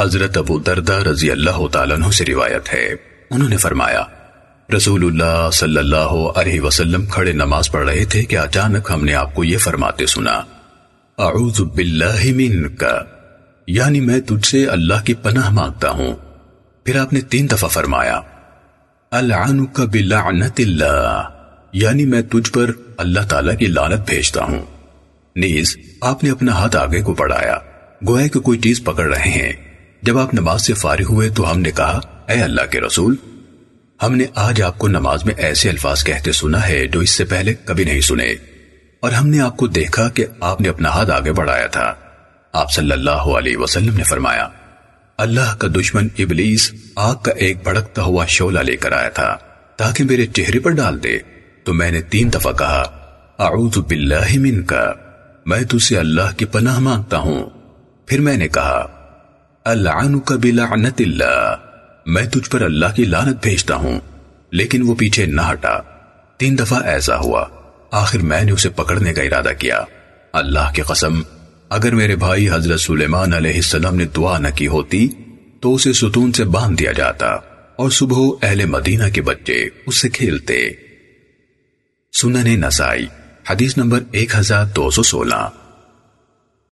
حضرت ابو دردہ رضی اللہ تعالیٰ عنہ سے روایت ہے۔ انہوں نے فرمایا، رسول اللہ صلی اللہ علیہ وسلم کھڑے نماز پڑھ رہے تھے کہ اچانک ہم نے آپ کو یہ فرماتے سنا، اعوذ باللہ منکا یعنی میں تجھ سے اللہ کی پناہ مانگتا ہوں۔ پھر آپ نے تین دفعہ فرمایا، العنک بلعنت اللہ یعنی میں تجھ پر اللہ تعالیٰ کی لعنت بھیجتا ہوں۔ نیز، آپ نے اپنا ہاتھ آگے کو بڑھایا، گویا کہ کوئی چیز پکڑ رہے ہیں۔ جب آپ نماز سے فارغ ہوئے تو ہم نے کہا، اے اللہ کے رسول، ہم نے آج آپ کو نماز میں ایسے الفاظ کہتے سنا ہے جو اس سے پہلے کبھی نہیں سنے۔ اور ہم نے آپ کو دیکھا کہ آپ نے اپنا ہاتھ آگے بڑھایا تھا۔ آپ صلی اللہ علیہ وسلم نے فرمایا، اللہ کا دشمن ابلیس آگ کا ایک بڑکتا ہوا شولہ لے کر آیا تھا، تاکہ میرے چہرے پر ڈال دے۔ تو میں نے تین دفعہ کہا، اعوذ باللہ من کا میں تجھ سے اللہ کی پناہ مانگتا ہوں۔ پھر میں نے کہا العنک بلعنت اللہ۔ میں تجھ پر اللہ کی لانت بھیجتا ہوں، لیکن وہ پیچھے نہ ہٹا۔ تین دفعہ ایسا ہوا۔ آخر میں نے اسے پکڑنے کا ارادہ کیا۔ اللہ کی قسم، اگر میرے بھائی حضرت سلیمان علیہ السلام نے دعا نہ کی ہوتی، تو اسے ستون سے باندھ دیا جاتا اور صبح اہل مدینہ کے بچے اس سے کھیلتے۔ سنن نسائی، حدیث نمبر ایک ہزار دو سو سولہ۔